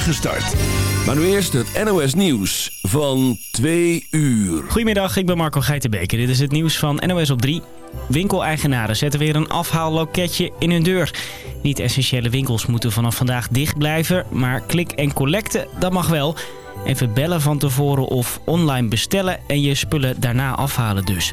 start. Maar nu eerst het NOS Nieuws van 2 uur. Goedemiddag, ik ben Marco Geitenbeek. Dit is het nieuws van NOS op 3. Winkeleigenaren zetten weer een afhaalloketje in hun deur. Niet-essentiële winkels moeten vanaf vandaag dicht blijven, maar klik en collecten, dat mag wel. Even bellen van tevoren of online bestellen en je spullen daarna afhalen dus.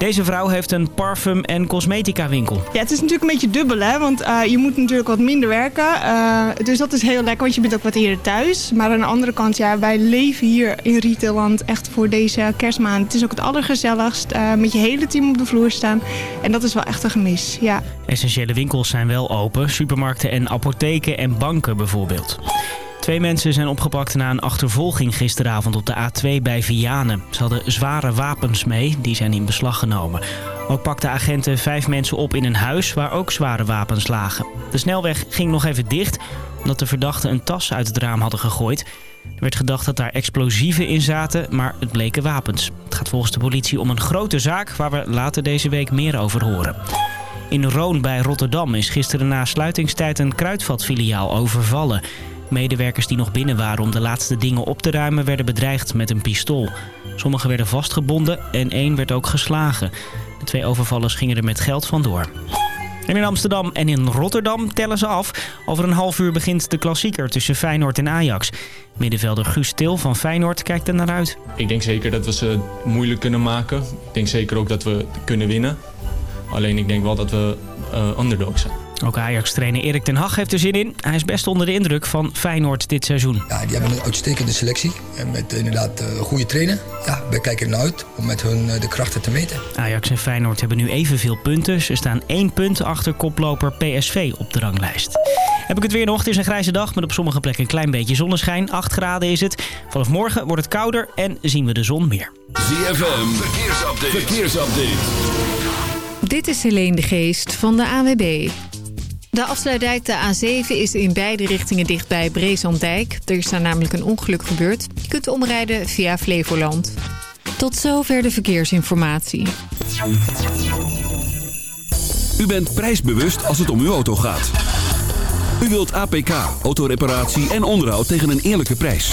Deze vrouw heeft een parfum- en cosmetica winkel. Ja, het is natuurlijk een beetje dubbel, hè? want uh, je moet natuurlijk wat minder werken. Uh, dus dat is heel lekker, want je bent ook wat eerder thuis. Maar aan de andere kant, ja, wij leven hier in Retailland echt voor deze kerstmaand. Het is ook het allergezelligst, uh, met je hele team op de vloer staan. En dat is wel echt een gemis, ja. Essentiële winkels zijn wel open, supermarkten en apotheken en banken bijvoorbeeld. Twee mensen zijn opgepakt na een achtervolging gisteravond op de A2 bij Vianen. Ze hadden zware wapens mee, die zijn in beslag genomen. Ook pakten agenten vijf mensen op in een huis waar ook zware wapens lagen. De snelweg ging nog even dicht omdat de verdachten een tas uit het raam hadden gegooid. Er werd gedacht dat daar explosieven in zaten, maar het bleken wapens. Het gaat volgens de politie om een grote zaak waar we later deze week meer over horen. In Roon bij Rotterdam is gisteren na sluitingstijd een kruidvatfiliaal overvallen. Medewerkers die nog binnen waren om de laatste dingen op te ruimen werden bedreigd met een pistool. Sommigen werden vastgebonden en één werd ook geslagen. De twee overvallers gingen er met geld vandoor. En in Amsterdam en in Rotterdam tellen ze af. Over een half uur begint de klassieker tussen Feyenoord en Ajax. Middenvelder Guus Til van Feyenoord kijkt er naar uit. Ik denk zeker dat we ze moeilijk kunnen maken. Ik denk zeker ook dat we kunnen winnen. Alleen ik denk wel dat we uh, zijn. Ook Ajax-trainer Erik ten Hag heeft er zin in. Hij is best onder de indruk van Feyenoord dit seizoen. Ja, die hebben een uitstekende selectie. En met inderdaad een goede trainer. Ja, wij kijken er naar uit om met hun de krachten te meten. Ajax en Feyenoord hebben nu evenveel punten. Ze staan één punt achter koploper PSV op de ranglijst. Heb ik het weer nog. Het is een grijze dag met op sommige plekken een klein beetje zonneschijn. 8 graden is het. Vanaf morgen wordt het kouder en zien we de zon meer. ZFM, verkeersupdate. verkeersupdate. Dit is Helene de Geest van de AWB. De afsluitdijk de A7 is in beide richtingen dicht bij Breeslanddijk. Er is daar namelijk een ongeluk gebeurd. Je kunt omrijden via Flevoland. Tot zover de verkeersinformatie. U bent prijsbewust als het om uw auto gaat. U wilt APK, autoreparatie en onderhoud tegen een eerlijke prijs.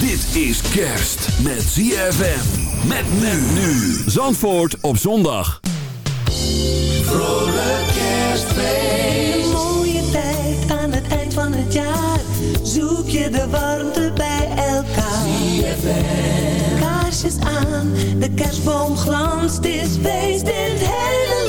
Dit is kerst met ZFM. Met men nu. Zandvoort op zondag. Vrolijk kerstfeest. Een mooie tijd aan het eind van het jaar. Zoek je de warmte bij elkaar. ZFM. Kaarsjes aan, de kerstboom glanst. Het is feest in het hele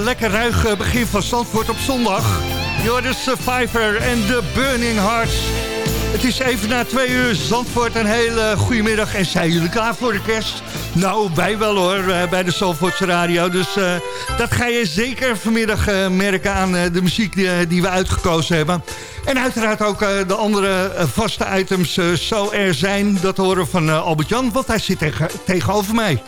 lekker ruig uh, begin van Zandvoort op zondag. You're the Survivor en The Burning Hearts. Het is even na twee uur Zandvoort. Een hele goede middag. En zijn jullie klaar voor de kerst? Nou, wij wel hoor, bij de Zandvoortse Radio. Dus dat ga je zeker vanmiddag merken aan de muziek die, die, we uitgekozen hebben. En uiteraard ook de andere vaste items zo er zijn. Dat horen van Albert-Jan, want hij zit tegen, tegenover mij.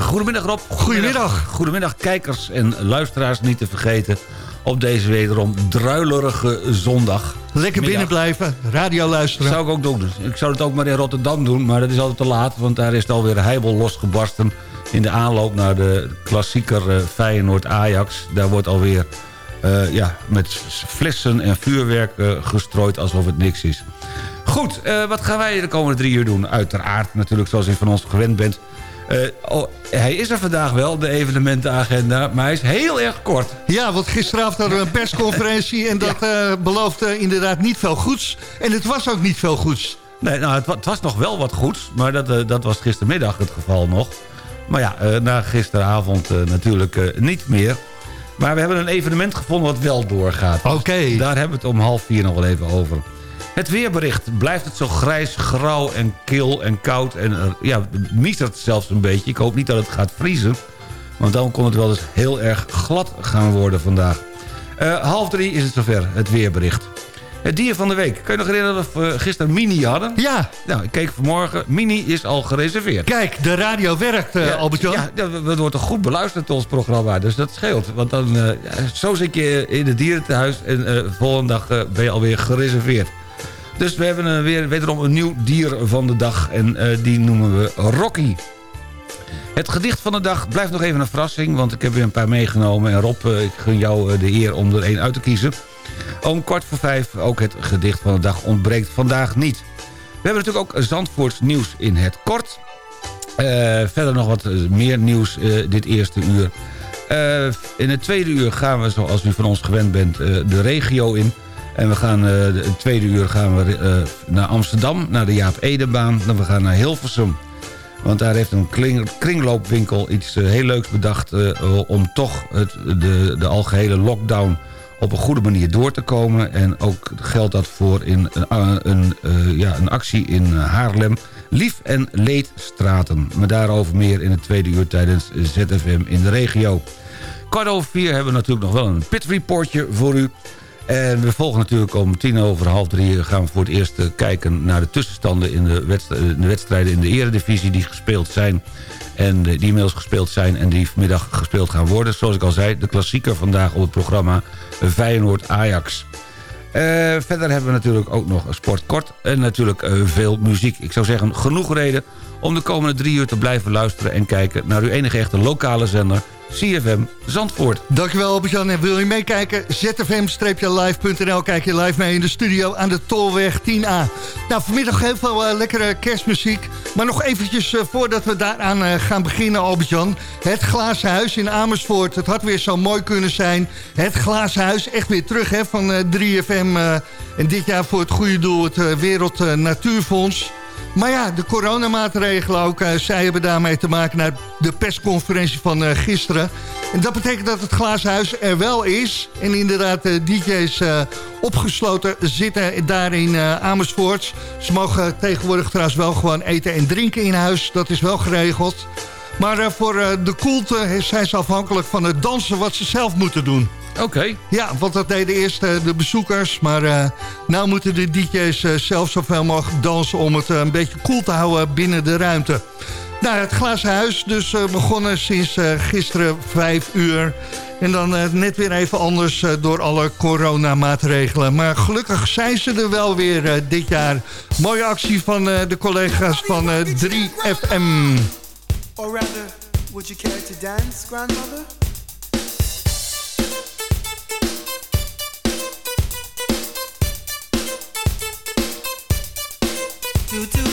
Goedemiddag Rob. Goedemiddag. Goedemiddag kijkers en luisteraars niet te vergeten op deze wederom druilerige zondag. Lekker binnen blijven, radio luisteren. Dat zou ik ook doen. Ik zou het ook maar in Rotterdam doen, maar dat is altijd te laat... want daar is het alweer heibel losgebarsten in de aanloop naar de klassieker uh, Feyenoord-Ajax. Daar wordt alweer uh, ja, met flessen en vuurwerk uh, gestrooid alsof het niks is. Goed, wat gaan wij de komende drie uur doen? Uiteraard natuurlijk, zoals u van ons gewend bent... Uh, oh, hij is er vandaag wel, de evenementenagenda, maar hij is heel erg kort. Ja, want gisteravond hadden we een persconferentie en dat ja. uh, beloofde inderdaad niet veel goeds. En het was ook niet veel goeds. Nee, nou, het, het was nog wel wat goeds, maar dat, uh, dat was gistermiddag het geval nog. Maar ja, na gisteravond natuurlijk niet meer. Maar we hebben een evenement gevonden wat wel doorgaat. Oké. Okay. Daar hebben we het om half vier nog wel even over. Het weerbericht. Blijft het zo grijs, grauw en kil en koud. En uh, ja, mietert zelfs een beetje. Ik hoop niet dat het gaat vriezen. Want dan kon het wel eens heel erg glad gaan worden vandaag. Uh, half drie is het zover, het weerbericht. Het dier van de week. Kun je nog herinneren dat we gisteren Mini hadden? Ja. Nou, ik keek vanmorgen. Mini is al gereserveerd. Kijk, de radio werkt, uh, ja, Albert-Jan. Ja, dat wordt toch goed beluisterd, ons programma. Dus dat scheelt. Want dan, uh, zo zit je in het dierentehuis en volgende dag ben je alweer gereserveerd. Dus we hebben uh, weer wederom een nieuw dier van de dag. En uh, die noemen we Rocky. Het gedicht van de dag blijft nog even een verrassing... want ik heb weer een paar meegenomen. En Rob, uh, ik gun jou de eer om er één uit te kiezen. Om kwart voor vijf, ook het gedicht van de dag ontbreekt vandaag niet. We hebben natuurlijk ook Zandvoorts nieuws in het kort. verder nog wat meer nieuws dit eerste uur. in het tweede uur gaan we, zoals u van ons gewend bent, de regio in... En we gaan uh, de tweede uur gaan we uh, naar Amsterdam, naar de Jaap Edenbaan. Dan we gaan naar Hilversum. Want daar heeft een kringloopwinkel iets uh, heel leuks bedacht... om toch het, de, de algehele lockdown op een goede manier door te komen. En ook geldt dat voor in een, een, ja, een actie in Haarlem. Lief en Leedstraten. Maar daarover meer in het tweede uur tijdens ZFM in de regio. Kwart over vier hebben we natuurlijk nog wel een pitreportje voor u... En we volgen natuurlijk om tien over half drie... gaan we voor het eerst kijken naar de tussenstanden... in de, wedstrijden, de wedstrijden in de eredivisie die gespeeld zijn... en die inmiddels gespeeld zijn en die vanmiddag gespeeld gaan worden. Zoals ik al zei, de klassieker vandaag op het programma Feyenoord-Ajax. Verder hebben we natuurlijk ook nog sport kort en natuurlijk veel muziek. Ik zou zeggen, genoeg reden om de komende drie uur te blijven luisteren... en kijken naar uw enige echte lokale zender CFM Zandvoort. Dankjewel Albert-Jan. En wil je meekijken? zfm-live.nl. Kijk je live mee in de studio aan de Tolweg 10A. Nou, vanmiddag heel veel uh, lekkere kerstmuziek. Maar nog eventjes uh, voordat we daaraan uh, gaan beginnen, Albert-Jan. Het Glazen Huis in Amersfoort. Het had weer zo mooi kunnen zijn. Het Glazen Huis, echt weer terug hè, van 3FM. en dit jaar voor het goede doel, het Wereld Natuurfonds. Maar ja, de coronamaatregelen ook, uh, zij hebben daarmee te maken naar de persconferentie van uh, gisteren. En dat betekent dat het glazen huis er wel is. En inderdaad, de DJ's uh, opgesloten zitten daar in Amersfoort. Ze mogen tegenwoordig trouwens wel gewoon eten en drinken in huis. Dat is wel geregeld. Maar voor de koelte zijn ze afhankelijk van het dansen wat ze zelf moeten doen. Oké. Ja, want dat deden eerst de bezoekers. Maar uh, nou moeten de DJ's uh, zelf zoveel mogelijk dansen... om het uh, een beetje koel te houden binnen de ruimte. Nou, het glazen huis dus begonnen sinds gisteren vijf uur. En dan net weer even anders door alle coronamaatregelen. Maar gelukkig zijn ze er wel weer dit jaar. Mooie actie van de collega's van 3FM. Or rather, would you care to dance, grandmother? Do do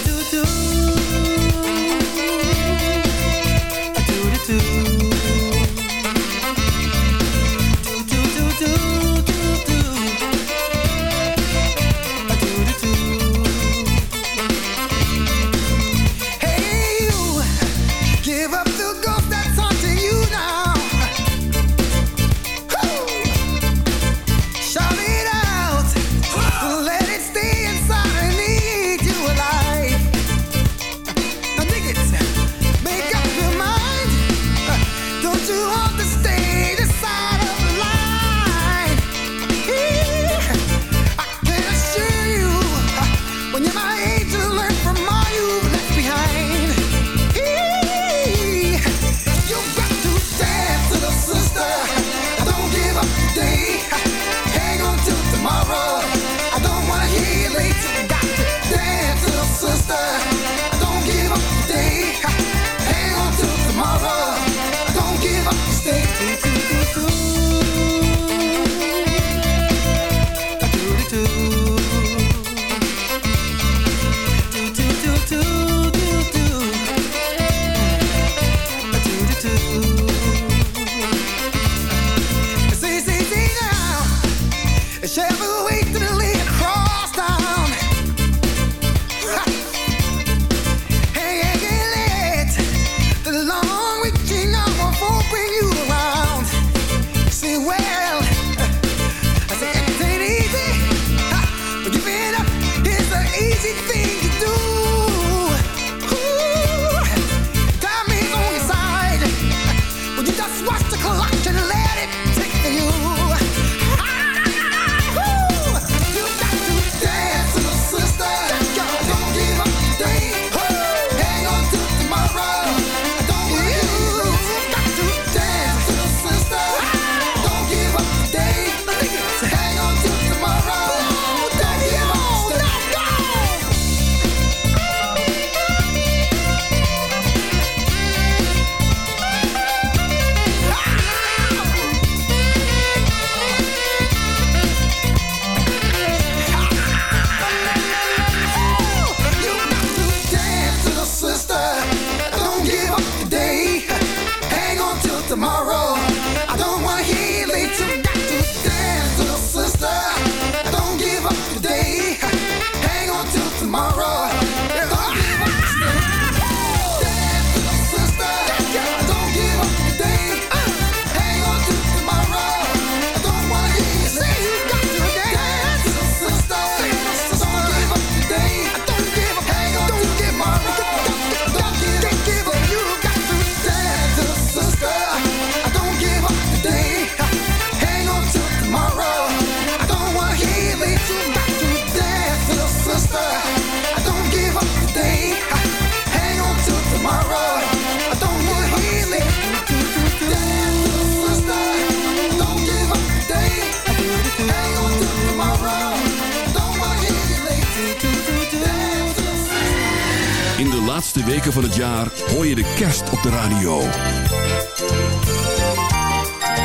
laatste weken van het jaar hoor je de kerst op de radio.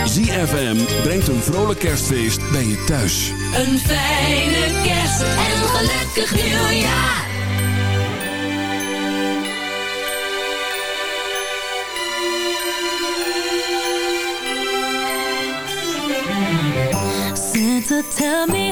ZFM brengt een vrolijk kerstfeest bij je thuis. Een fijne kerst en een gelukkig nieuwjaar. Santa, tell me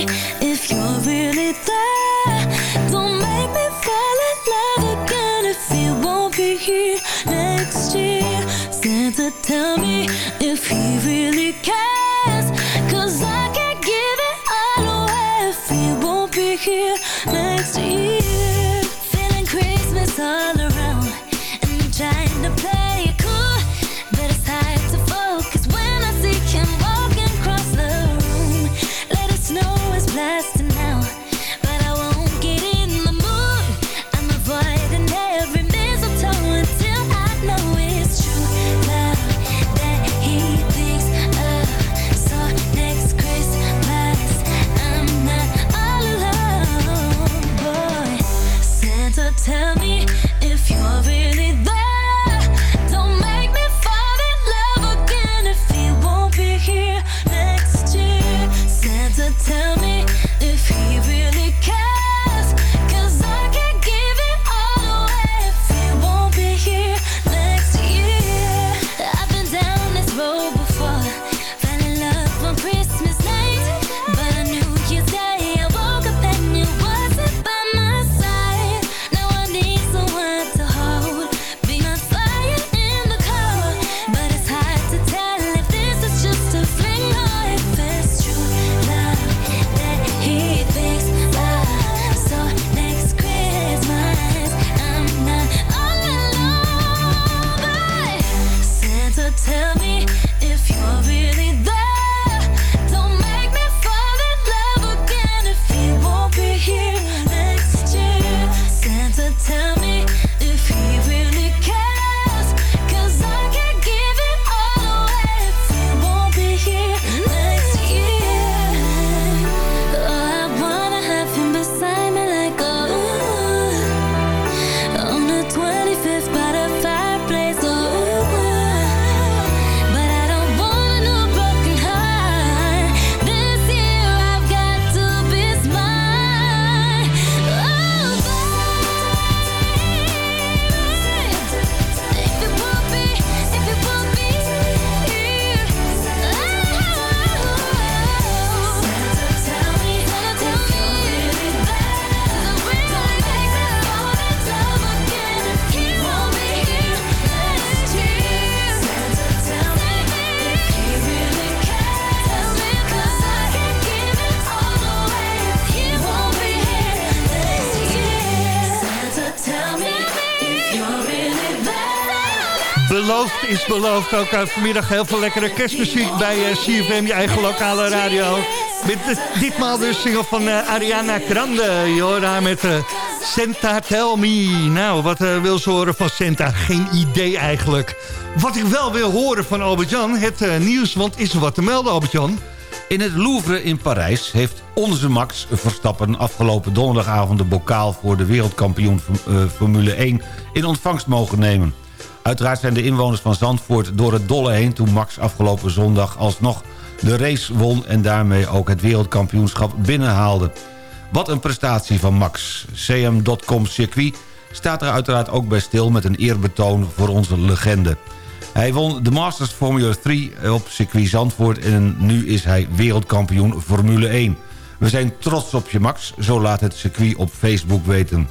is beloofd. Ook eh, vanmiddag heel veel lekkere kerstmuziek bij eh, CFM, je eigen lokale radio. Eh, ditmaal de single van Ariana Grande. Je daar met Santa Tell Me. Nou, wat wil ze horen van Santa? Geen idee eigenlijk. Wat ik wel wil horen van Albert-Jan, het nieuws. Want is er wat te melden, Albert-Jan? In het Louvre in Parijs heeft onze Max Verstappen afgelopen donderdagavond de bokaal voor de wereldkampioen Formule 1 in ontvangst mogen nemen. Uiteraard zijn de inwoners van Zandvoort door het dolle heen... toen Max afgelopen zondag alsnog de race won... en daarmee ook het wereldkampioenschap binnenhaalde. Wat een prestatie van Max. CM.com circuit staat er uiteraard ook bij stil... met een eerbetoon voor onze legende. Hij won de Masters Formula 3 op circuit Zandvoort... en nu is hij wereldkampioen Formule 1. We zijn trots op je, Max, zo laat het circuit op Facebook weten.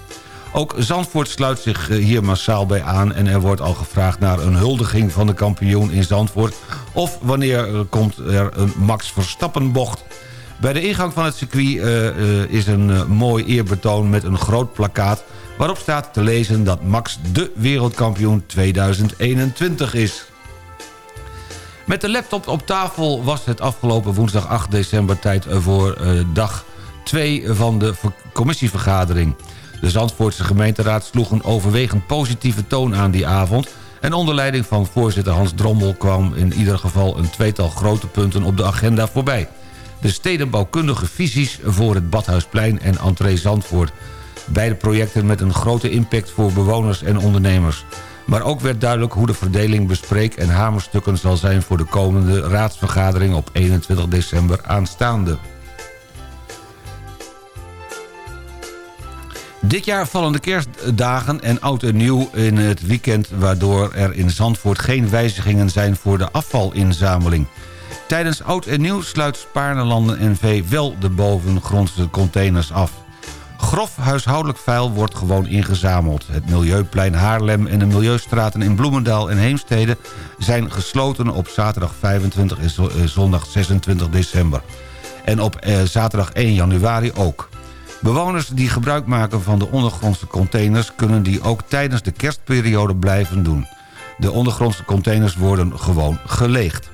Ook Zandvoort sluit zich eh, hier massaal bij aan... en er wordt al gevraagd naar een huldiging van de kampioen in Zandvoort... of wanneer er komt er een Max Verstappen bocht. Bij de ingang van het circuit uh, is een mooi eerbetoon met een groot plakkaat... waarop staat te lezen dat Max de wereldkampioen 2021 is. Met de laptop op tafel was het afgelopen woensdag 8 december tijd voor dag 2 van de commissievergadering. De Zandvoortse gemeenteraad sloeg een overwegend positieve toon aan die avond... en onder leiding van voorzitter Hans Drommel kwam in ieder geval een tweetal grote punten op de agenda voorbij. De stedenbouwkundige visies voor het Badhuisplein en Entree Zandvoort. Beide projecten met een grote impact voor bewoners en ondernemers. Maar ook werd duidelijk hoe de verdeling bespreek en hamerstukken zal zijn... voor de komende raadsvergadering op 21 december aanstaande. Dit jaar vallen de kerstdagen en oud en nieuw in het weekend... waardoor er in Zandvoort geen wijzigingen zijn voor de afvalinzameling. Tijdens oud en nieuw sluit Spaarnelanden NV wel de bovengrondse containers af. Grof huishoudelijk vuil wordt gewoon ingezameld. Het Milieuplein Haarlem en de Milieustraten in Bloemendaal en Heemstede... zijn gesloten op zaterdag 25 en zondag 26 december. En op eh, zaterdag 1 januari ook. Bewoners die gebruik maken van de ondergrondse containers... kunnen die ook tijdens de kerstperiode blijven doen. De ondergrondse containers worden gewoon geleegd.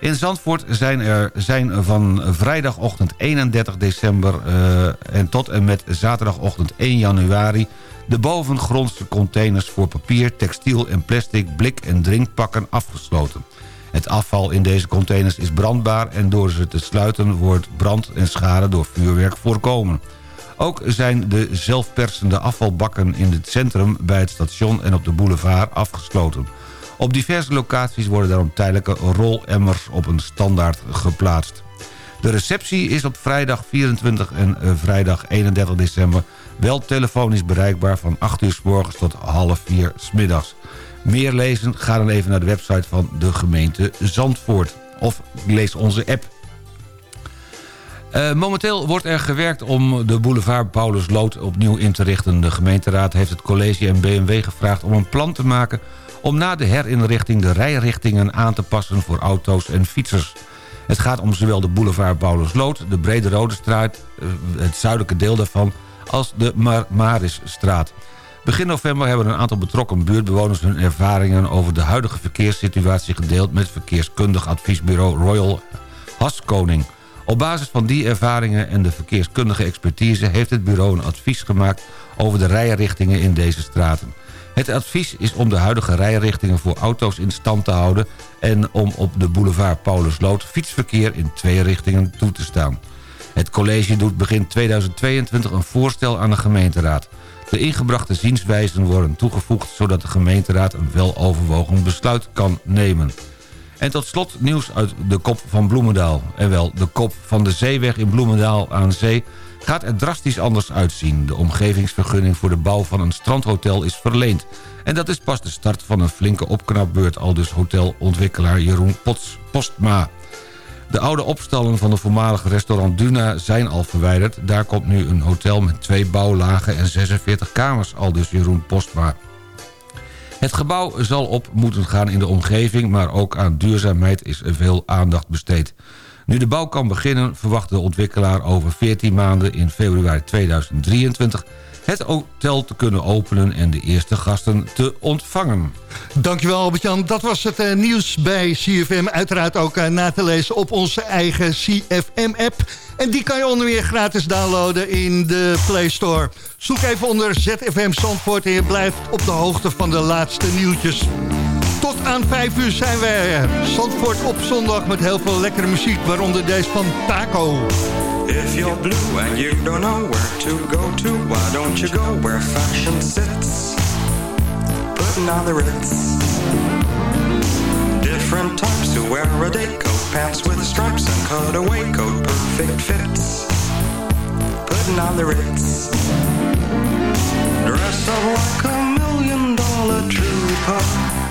In Zandvoort zijn er zijn van vrijdagochtend 31 december uh, en tot en met zaterdagochtend 1 januari... de bovengrondse containers voor papier, textiel en plastic, blik en drinkpakken afgesloten. Het afval in deze containers is brandbaar en door ze te sluiten wordt brand en schade door vuurwerk voorkomen. Ook zijn de zelfpersende afvalbakken in het centrum bij het station en op de boulevard afgesloten. Op diverse locaties worden daarom tijdelijke rolemmers op een standaard geplaatst. De receptie is op vrijdag 24 en uh, vrijdag 31 december wel telefonisch bereikbaar van 8 uur s morgens tot half 4 s middags. Meer lezen? Ga dan even naar de website van de gemeente Zandvoort. Of lees onze app. Uh, momenteel wordt er gewerkt om de boulevard Paulus Lood opnieuw in te richten. De gemeenteraad heeft het college en BMW gevraagd om een plan te maken om na de herinrichting de rijrichtingen aan te passen voor auto's en fietsers. Het gaat om zowel de boulevard Paulusloot, de Brede Rode Straat, eh, het zuidelijke deel daarvan, als de Mar Marisstraat. Begin november hebben een aantal betrokken buurtbewoners hun ervaringen over de huidige verkeerssituatie gedeeld met verkeerskundig adviesbureau Royal Haskoning. Op basis van die ervaringen en de verkeerskundige expertise heeft het bureau een advies gemaakt over de rijrichtingen in deze straten. Het advies is om de huidige rijrichtingen voor auto's in stand te houden... en om op de boulevard Paulusloot fietsverkeer in twee richtingen toe te staan. Het college doet begin 2022 een voorstel aan de gemeenteraad. De ingebrachte zienswijzen worden toegevoegd... zodat de gemeenteraad een weloverwogen besluit kan nemen. En tot slot nieuws uit de kop van Bloemendaal. En wel, de kop van de zeeweg in Bloemendaal aan zee gaat er drastisch anders uitzien. De omgevingsvergunning voor de bouw van een strandhotel is verleend. En dat is pas de start van een flinke opknapbeurt... al dus hotelontwikkelaar Jeroen Pots, Postma. De oude opstallen van de voormalige restaurant Duna zijn al verwijderd. Daar komt nu een hotel met twee bouwlagen en 46 kamers, al dus Jeroen Postma. Het gebouw zal op moeten gaan in de omgeving... maar ook aan duurzaamheid is veel aandacht besteed. Nu de bouw kan beginnen verwacht de ontwikkelaar over 14 maanden in februari 2023 het hotel te kunnen openen en de eerste gasten te ontvangen. Dankjewel Albert-Jan. Dat was het uh, nieuws bij CFM. Uiteraard ook uh, na te lezen op onze eigen CFM-app. En die kan je onder meer gratis downloaden in de Play Store. Zoek even onder ZFM Zandvoort en je blijft op de hoogte van de laatste nieuwtjes. Tot aan 5 uur zijn we Zandvoort op zondag met heel veel lekkere muziek, waaronder deze van Taco. If you're blue and you don't know where to go to, why don't you go where fashion sits? Putting on the ritz. Different types who wear a day coat, pants with stripes and cutaway coat, perfect fits. Putting on the ritz. Dress up like a million dollar trooper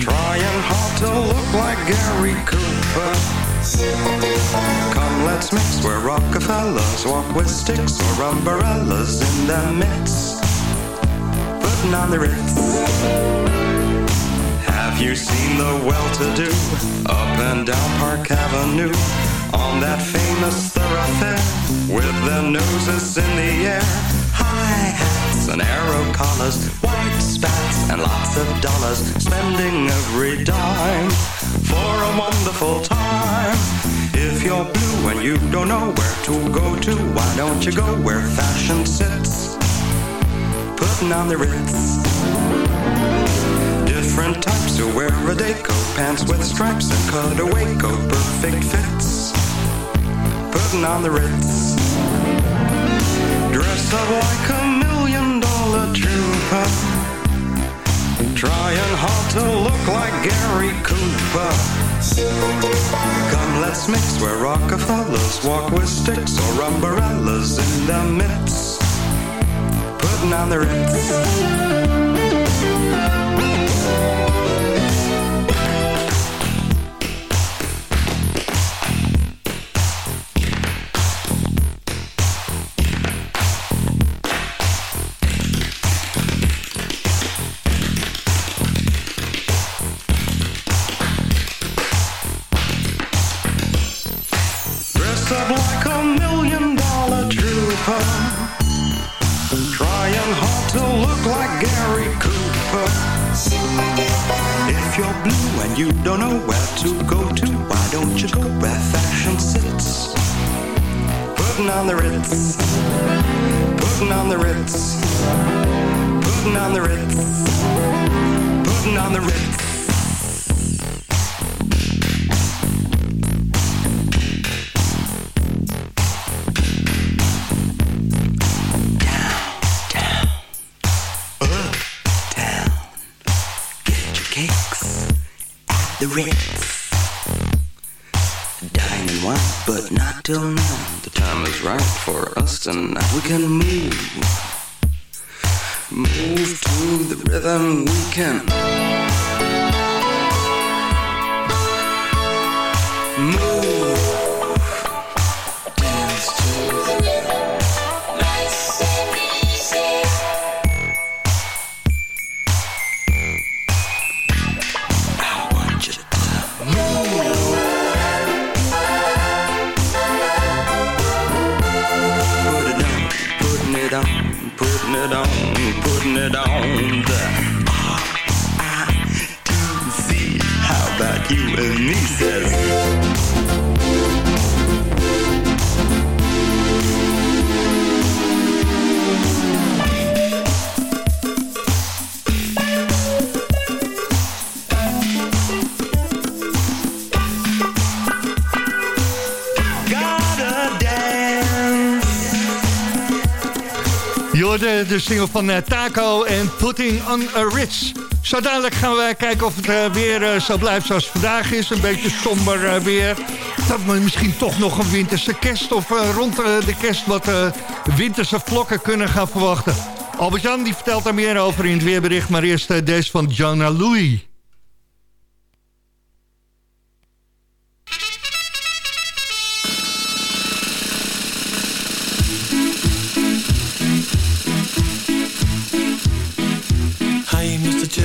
Trying hard to look like Gary Cooper. Come, let's mix where Rockefellers walk with sticks or umbrellas in their midst. Putting on the Ritz. Have you seen the well-to-do up and down Park Avenue on that famous thoroughfare with their noses in the air? High hats and arrow collars, white spats and lots of dollars, spending every dime for a wonderful time. If you're blue and you don't know where to go to, why don't you go where fashion sits? Putting on the Ritz. Different types who wear a day coat, pants with stripes and cutaway coat, perfect fits. Putting on the Ritz. Dress up like a million dollar trooper. Trying hard to look like Gary Cooper. Come, let's mix where Rockefellers walk with sticks or umbrellas in their midst. Putting on the Ritz. Don't know where to go to, why don't you go where fashion sits? Putting on the Ritz. Putting on the Ritz. Putting on the Ritz. Putting on the Ritz. Till now. The time is right for us tonight. We can move, move to the rhythm. We can move, on, putting it on. The R-I-T-Z. How about you and me, says. De single van eh, Taco en Putting on a Ritz. Zo dadelijk gaan we kijken of het eh, weer eh, zo blijft zoals vandaag is. Een beetje somber weer. Dat we misschien toch nog een winterse kerst of rond de kerst wat winterse vlokken kunnen gaan verwachten. Albert-Jan vertelt daar meer over in het weerbericht. Maar eerst deze van Jana Louis.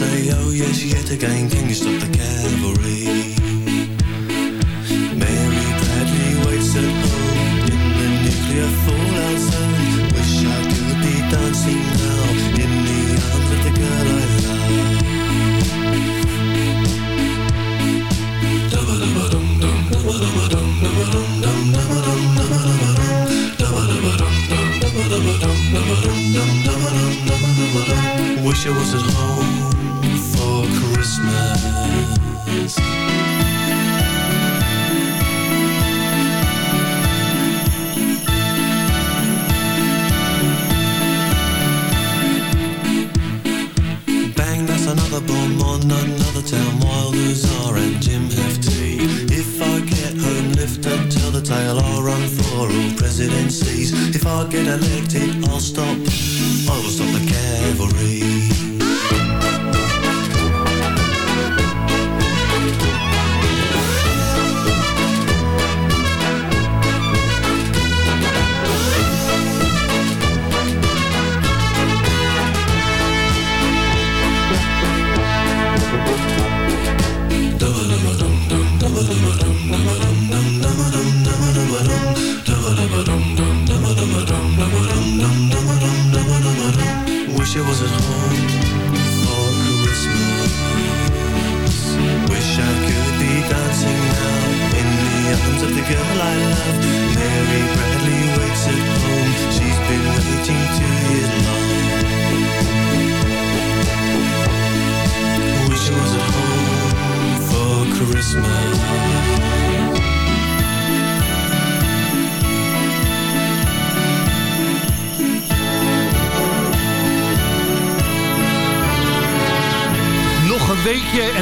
say, oh yes, yet again, Can you stop the cavalry. Mary Bradley waits at home in the nuclear fallout zone. Wish I could be dancing now in the arms of the girl I love. Dum-ba-dum-ba-dum, dum-ba-dum-ba-dum, dum-ba-dum-dum, dum-ba-dum-dum-ba-dum, dum-ba-dum-ba-dum. Wish I was at home Christmas.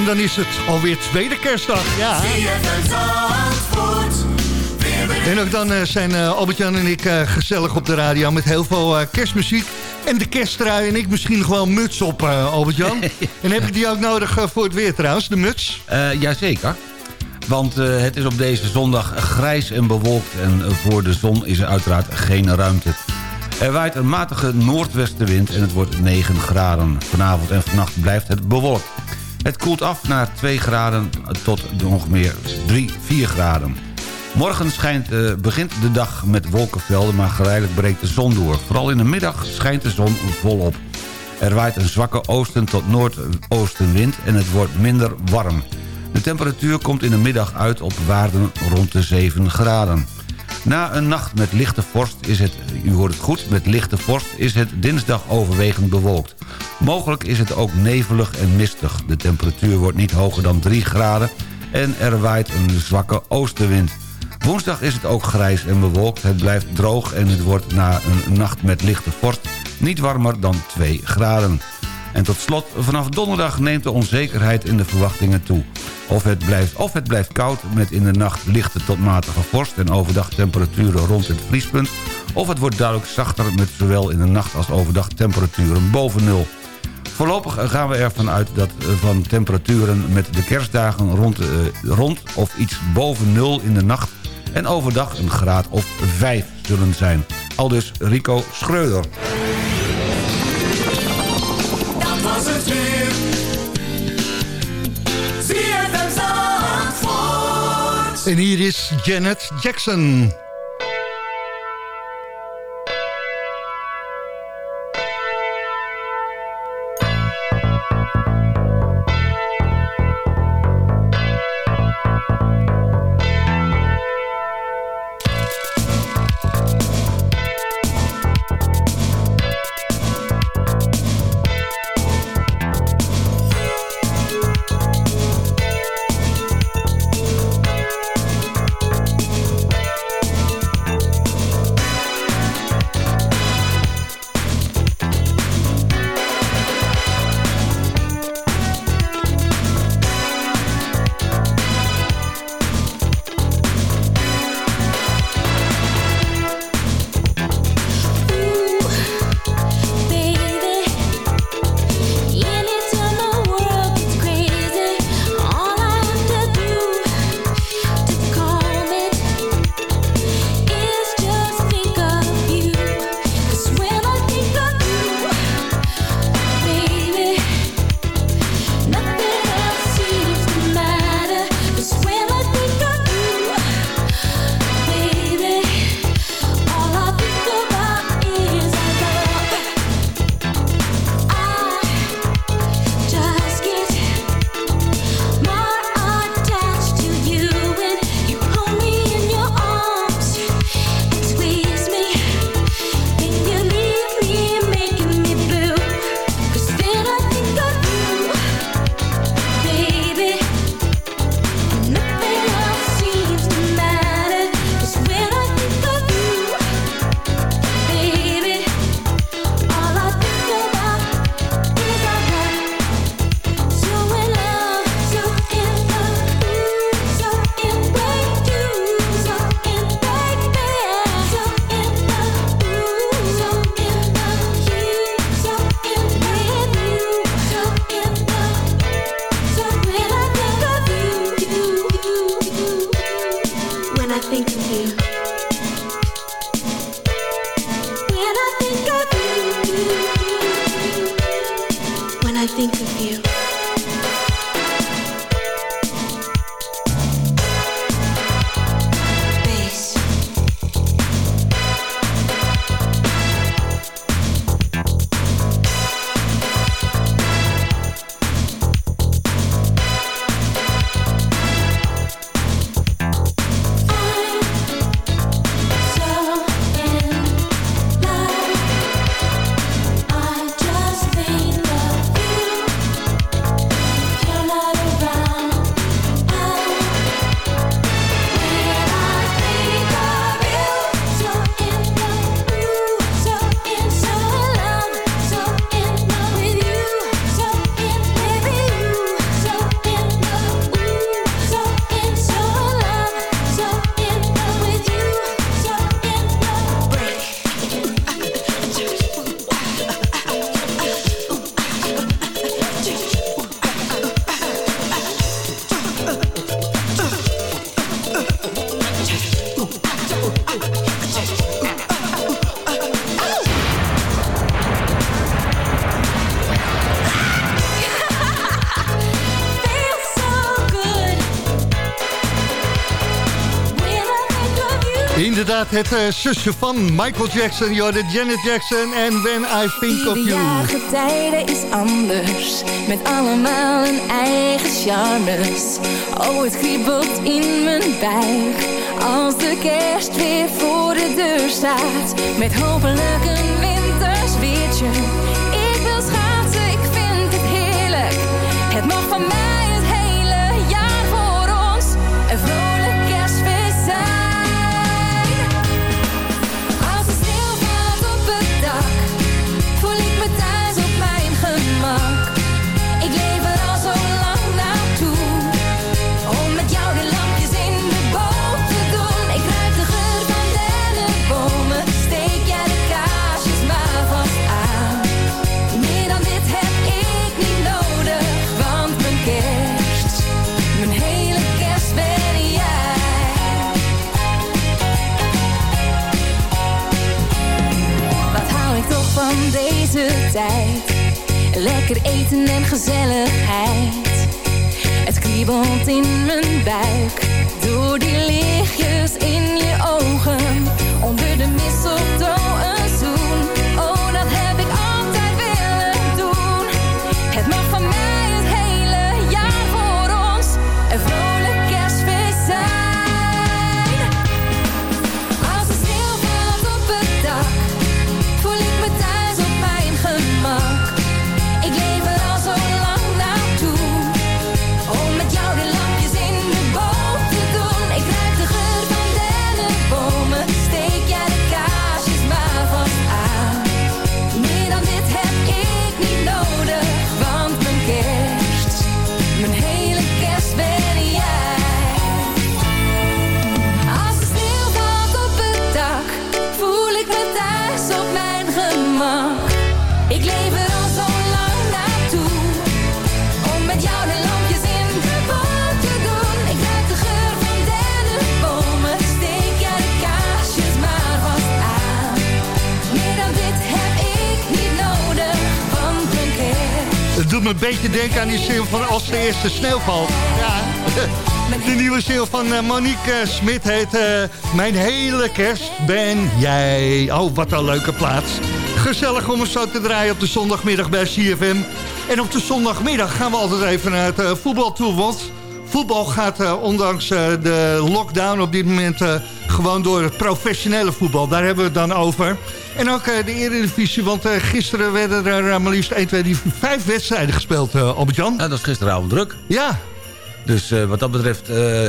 Dan is het alweer tweede kerstdag. Ja. En ook dan eh, zijn eh, Albert-Jan en ik eh, gezellig op de radio met heel veel kerstmuziek. En de kersttrui en ik misschien gewoon muts op, Albert-Jan. en heb ik die ook nodig voor het weer trouwens, de muts? Eh, jazeker. Want het is op deze zondag grijs en bewolkt... en voor de zon is er uiteraard geen ruimte. Er waait een matige noordwestenwind en het wordt 9 graden. Vanavond en vannacht blijft het bewolkt. Het koelt af naar 2 graden tot ongeveer 3, 4 graden. Morgen schijnt, eh, begint de dag met wolkenvelden, maar geleidelijk breekt de zon door. Vooral in de middag schijnt de zon volop. Er waait een zwakke oosten tot noordoostenwind en het wordt minder warm. De temperatuur komt in de middag uit op waarden rond de 7 graden. Na een nacht met lichte vorst is het, u hoort het goed, met lichte vorst is het dinsdag overwegend bewolkt. Mogelijk is het ook nevelig en mistig. De temperatuur wordt niet hoger dan 3 graden en er waait een zwakke oostenwind. Woensdag is het ook grijs en bewolkt. Het blijft droog en het wordt na een nacht met lichte vorst niet warmer dan 2 graden. En tot slot, vanaf donderdag neemt de onzekerheid in de verwachtingen toe. Of het blijft, of het blijft koud met in de nacht lichte tot matige vorst... en overdag temperaturen rond het vriespunt... of het wordt duidelijk zachter met zowel in de nacht als overdag temperaturen boven nul. Voorlopig gaan we ervan uit dat eh, van temperaturen met de kerstdagen rond, eh, rond of iets boven nul in de nacht... en overdag een graad of 5 zullen zijn. Aldus Rico Schreuder. Dat was het weer. En hier is Janet Jackson. Het eh, zusje van Michael Jackson, Jordan Janet Jackson en When I Think of Ieder You. jaar getijden is anders, met allemaal een eigen charmes. Oh, het kriebelt in mijn buik, als de kerst weer voor de deur staat. Met hopelijk een winters. Ik wil schaatsen, ik vind het heerlijk. Het mag van mij van deze tijd? Lekker eten en gezelligheid. Het kriebelt in mijn buik. Door die lichtjes in je ogen. Onder de mistletoe een beetje denken aan die zin van als de eerste sneeuw valt. Ja. De nieuwe zin van eh, Monique eh, Smit heet eh, Mijn hele kerst ben jij. Oh, wat een leuke plaats. Gezellig om het zo te draaien op de zondagmiddag bij CFM. En op de zondagmiddag gaan we altijd even naar het voetbal toe. Want voetbal gaat ondanks de lockdown op dit moment gewoon door het professionele voetbal. Daar hebben we het dan over. En ook eh, de Eredivisie, want eh, gisteren werden er eh, maar liefst 1, 2, 3, 4, 5 wedstrijden gespeeld, Albert-Jan. Ja, dat is gisteravond druk. Ja. Dus wat dat betreft,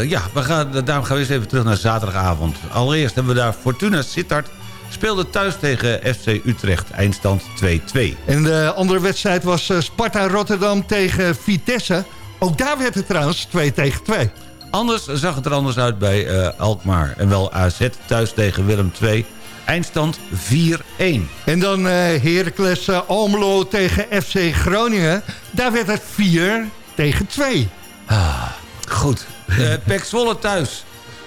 ja, we gaan, daarom gaan we eens even terug naar zaterdagavond. Allereerst hebben we daar Fortuna Sittard speelde thuis tegen FC Utrecht. Eindstand 2-2. En de andere wedstrijd was Sparta Rotterdam tegen Vitesse. Ook daar werd het trouwens 2 tegen 2. Anders zag het er anders uit bij Alkmaar. En wel AZ thuis tegen Willem 2. Eindstand 4-1. En dan eh Heracles eh, Almelo tegen FC Groningen. Daar werd het 4 tegen 2. Ah, goed. Eh Pek Zwolle thuis.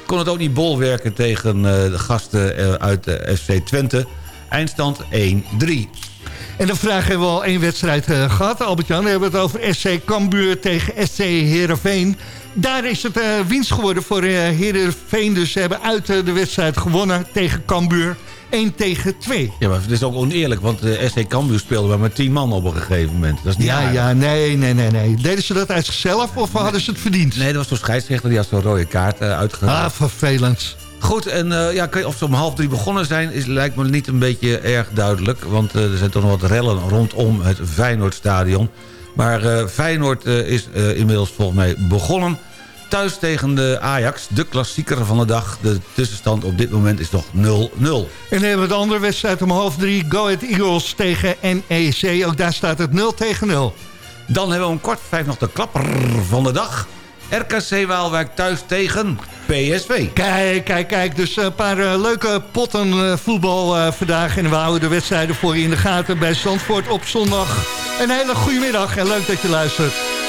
Kon het ook niet bolwerken tegen de gasten uit de FC Twente. Eindstand 1-3. En dan vraag hebben we al één wedstrijd eh, gehad, Albert-Jan. We hebben het over SC Cambuur tegen SC Heerenveen. Daar is het winst geworden voor uh, Heerenveen. Dus ze hebben uit de wedstrijd gewonnen tegen Cambuur. 1 tegen 2. Ja, maar het is ook oneerlijk, want de SC Cambuur speelde maar met 10 man op een gegeven moment. Dat is niet Ja, aardig. ja, nee, nee, nee, nee. Deden ze dat uit zichzelf of hadden ze het verdiend? Nee, dat was zo'n scheidsrechter, die had zo'n rode kaart uh, uitgehaald. Ah, vervelend. Goed, en uh, ja, of ze om half drie begonnen zijn... Is, lijkt me niet een beetje erg duidelijk. Want uh, er zijn toch nog wat rellen rondom het Feyenoordstadion. Maar uh, Feyenoord is inmiddels volgens mij begonnen. Thuis tegen de Ajax, de klassieker van de dag. De tussenstand op dit moment is nog 0-0. En dan hebben we de andere wedstrijd om half drie. Go Ahead Eagles tegen NEC. Ook daar staat het 0 tegen 0. Dan hebben we om kwart vijf nog de klapper van de dag. RKC Waalwijk thuis tegen PSV. Kijk, kijk, kijk. Dus een paar uh, leuke potten uh, voetbal uh, vandaag. En we houden de wedstrijden voor je in de gaten bij Zandvoort op zondag. Een hele goede middag en leuk dat je luistert.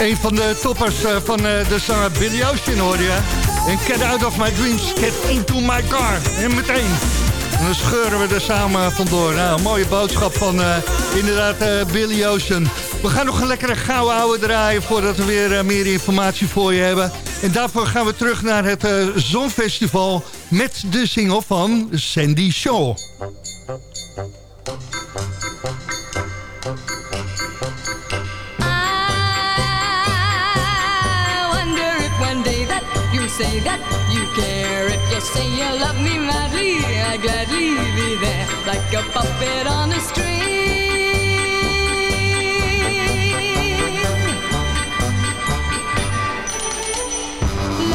Een van de toppers eh, van eh, de zanger Billy Ocean hoor je. En Get Out of My Dreams, Get Into My Car. En meteen. En dan scheuren we er samen vandoor. Nou, mooie boodschap van eh, inderdaad eh, Billy Ocean. We gaan nog een lekkere gouden ouwe draaien... voordat we weer meer informatie voor je hebben. En daarvoor gaan we terug naar het Zonfestival... met de single van Sandy Shaw. Say that you care. If you say you love me madly, I gladly be there like a puppet on a string.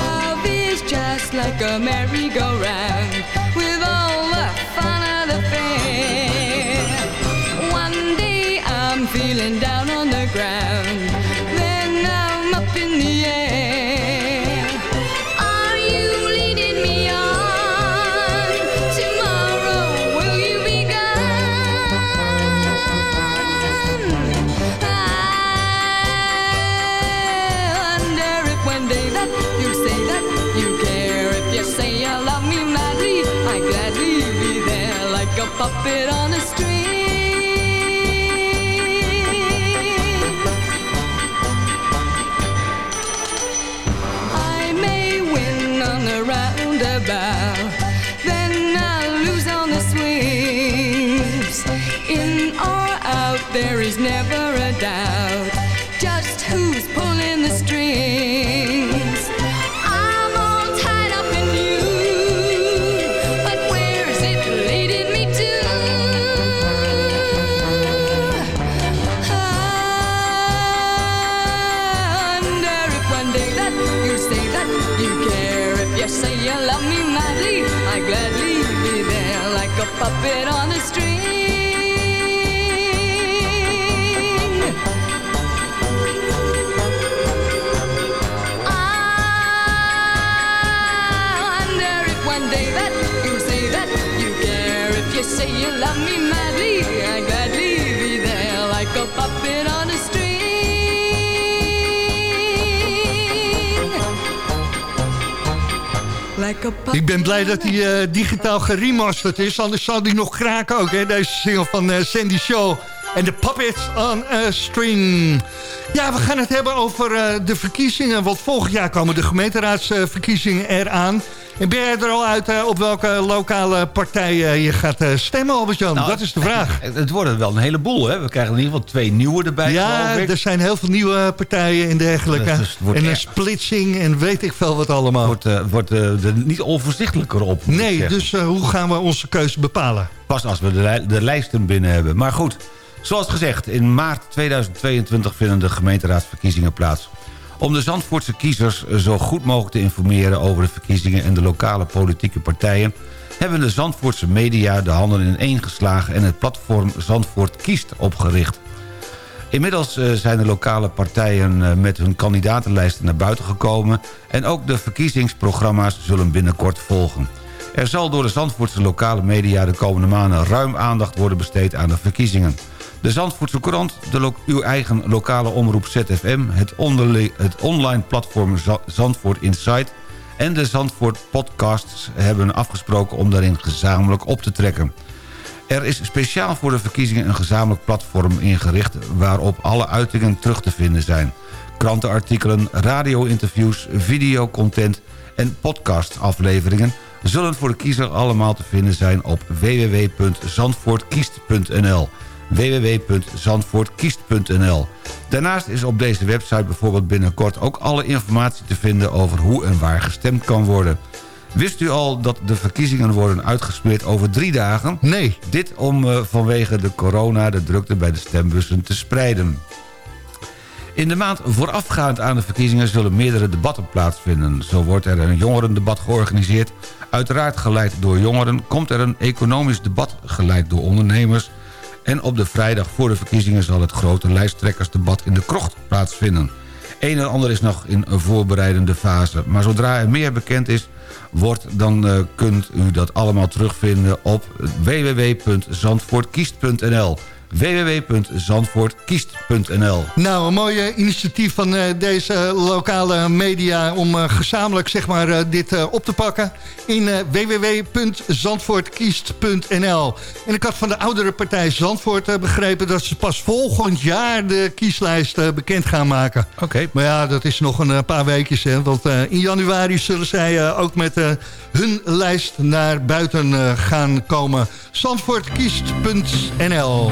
Love is just like a merry-go-round with all the fun the. One day I'm feeling down on. I may win on the roundabout, then I'll lose on the swings. In or out, there is never a doubt. Just who's pulling love me madly, I gladly be there like a puppet on a string. Like a puppet Ik ben blij dat hij eh, digitaal geremasterd is. Anders zou die nog kraken ook, hè? Deze single van eh, Sandy Shaw. En de Puppets on a String. Ja, we gaan het hebben over eh, de verkiezingen. Want volgend jaar komen de gemeenteraadsverkiezingen eraan. En ben jij er al uit eh, op welke lokale partij eh, je gaat eh, stemmen, Albert-Jan? Nou, dat is de vraag. Het, het worden wel een heleboel, hè? We krijgen in ieder geval twee nieuwe erbij, Ja, er zijn heel veel nieuwe partijen en dergelijke. Dus en een splitsing en weet ik veel wat allemaal. Wordt, wordt er niet onvoorzichtiger op. nee, dus hoe gaan we onze keuze bepalen? Pas als we de, li- de lijsten binnen hebben. Maar goed, zoals gezegd, in maart 2022 vinden de gemeenteraadsverkiezingen plaats. Om de Zandvoortse kiezers zo goed mogelijk te informeren over de verkiezingen en de lokale politieke partijen... hebben de Zandvoortse media de handen in één geslagen en het platform Zandvoort Kiest opgericht. Inmiddels eh, zijn de lokale partijen eh, met hun kandidatenlijsten naar buiten gekomen... en ook de verkiezingsprogramma's zullen binnenkort volgen. Er zal door de Zandvoortse lokale media de komende maanden... ruim aandacht worden besteed aan de verkiezingen. De Zandvoortse krant, de uw eigen lokale omroep ZFM... het, online platform Za- Zandvoort Insight... en de Zandvoort Podcasts hebben afgesproken om daarin gezamenlijk op te trekken. Er is speciaal voor de verkiezingen een gezamenlijk platform ingericht... waarop alle uitingen terug te vinden zijn. Krantenartikelen, radio-interviews, videocontent en podcastafleveringen... zullen voor de kiezer allemaal te vinden zijn op www.zandvoortkiest.nl www.zandvoortkiest.nl Daarnaast is op deze website bijvoorbeeld binnenkort ook alle informatie te vinden... over hoe en waar gestemd kan worden. Wist u al dat de verkiezingen worden uitgesmeerd over drie dagen? Nee. Dit om eh, vanwege de corona de drukte bij de stembussen te spreiden. In de maand voorafgaand aan de verkiezingen zullen meerdere debatten plaatsvinden. Zo wordt er een jongerendebat georganiseerd. Uiteraard geleid door jongeren komt er een economisch debat geleid door ondernemers. En op de vrijdag voor de verkiezingen zal het grote lijsttrekkersdebat in de krocht plaatsvinden. Een en ander is nog in een voorbereidende fase. Maar zodra er meer bekend is, wordt, dan eh, kunt u dat allemaal terugvinden op www.zandvoortkiest.nl www.zandvoortkiest.nl Nou, een mooi initiatief van eh, deze lokale media... om eh, gezamenlijk zeg maar, eh, dit eh, op te pakken in eh, www.zandvoortkiest.nl. En ik had van de oudere partij Zandvoort eh, begrepen... dat ze pas volgend jaar de kieslijst eh, bekend gaan maken. Oké. Maar ja, dat is nog een eh, paar weekjes. Hè, want eh, in januari zullen zij eh, ook met eh, hun lijst naar buiten eh, gaan komen. Zandvoortkiest.nl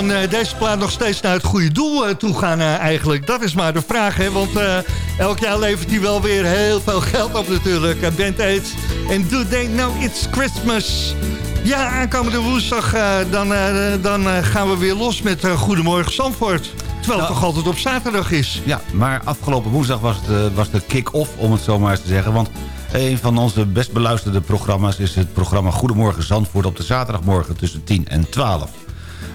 Van eh, deze plaat nog steeds naar het goede doel eh, toe gaan eh, eigenlijk? Dat is maar de vraag, hè? Want elk jaar levert hij wel weer heel veel geld op natuurlijk. Band Aids en Do They Know It's Christmas. Ja, aankomende woensdag dan, dan gaan we weer los met Goedemorgen Zandvoort. Terwijl het toch altijd op zaterdag is. Ja, maar afgelopen woensdag was, het, was de kick-off, om het zo maar eens te zeggen. Want een van onze best beluisterde programma's... is het programma Goedemorgen Zandvoort op de zaterdagmorgen tussen 10 en 12.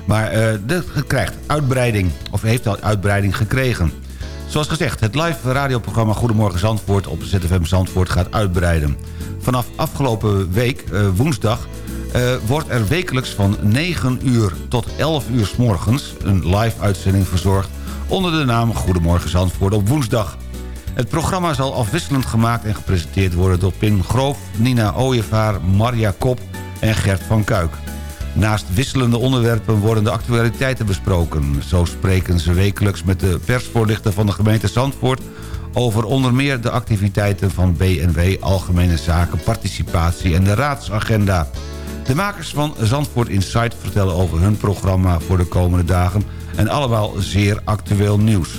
Maar eh dat krijgt uitbreiding, of heeft al uitbreiding gekregen. Zoals gezegd, het live radioprogramma Goedemorgen Zandvoort... op ZFM Zandvoort gaat uitbreiden. Vanaf afgelopen week, eh, woensdag... eh, wordt er wekelijks van 9 uur tot 11 uur s morgens... een live uitzending verzorgd onder de naam Goedemorgen Zandvoort op woensdag. Het programma zal afwisselend gemaakt en gepresenteerd worden... door Pim Groof, Nina Ooyevaar, Marja Kop en Gert van Kuik. Naast wisselende onderwerpen worden de actualiteiten besproken. Zo spreken ze wekelijks met de persvoorlichter van de gemeente Zandvoort... over onder meer de activiteiten van BNW, Algemene Zaken, Participatie en de raadsagenda. De makers van Zandvoort Insight vertellen over hun programma voor de komende dagen... en allemaal zeer actueel nieuws.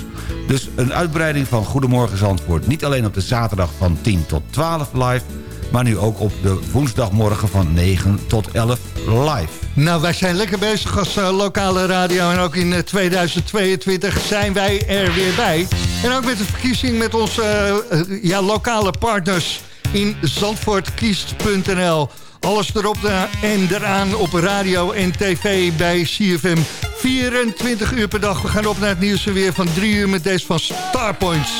Dus een uitbreiding van Goedemorgen Zandvoort. Niet alleen op de zaterdag van 10 tot 12 live... maar nu ook op de woensdagmorgen van 9 tot 11 live. Nou, wij zijn lekker bezig als eh, lokale radio. En ook in eh, 2022 zijn wij er weer bij. En ook met de verkiezing met onze eh, eh, ja, lokale partners in zandvoortkiest.nl. Alles erop en eraan op radio en tv bij CFM. 24 uur per dag. We gaan op naar het nieuws weer van 3 uur met deze van Starpoints.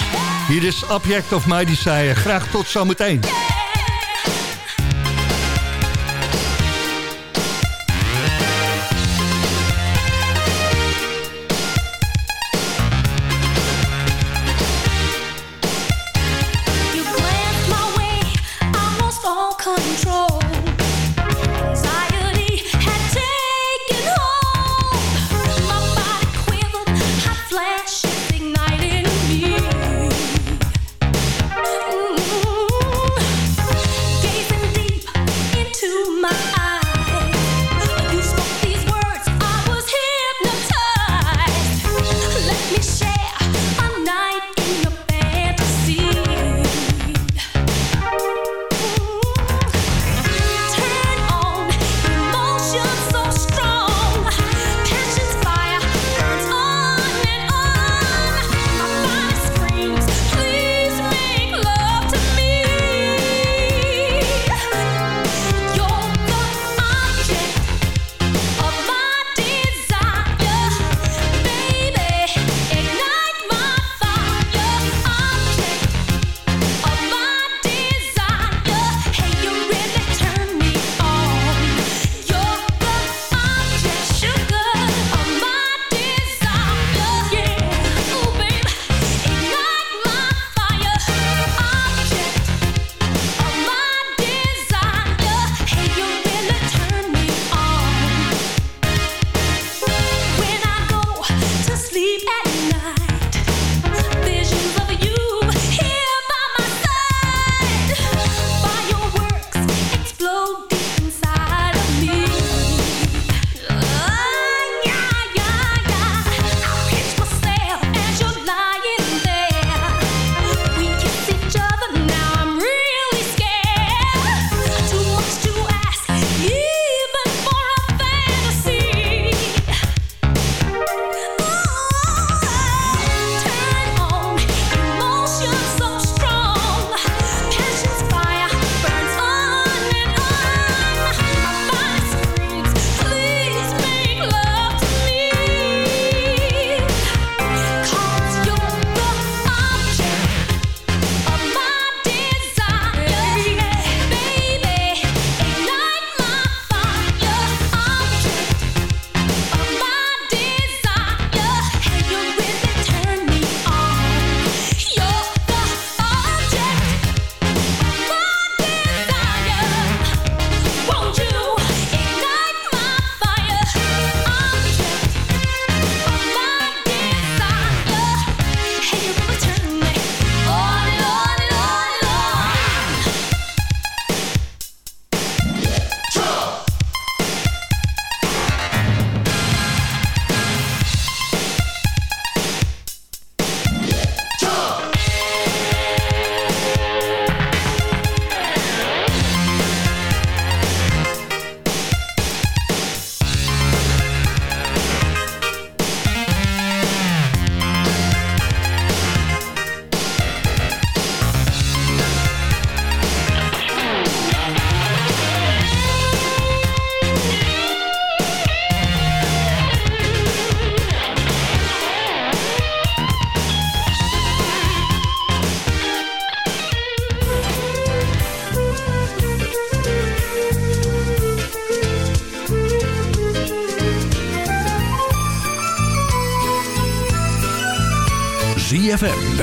Hier is Object of My Desire. Graag tot zometeen.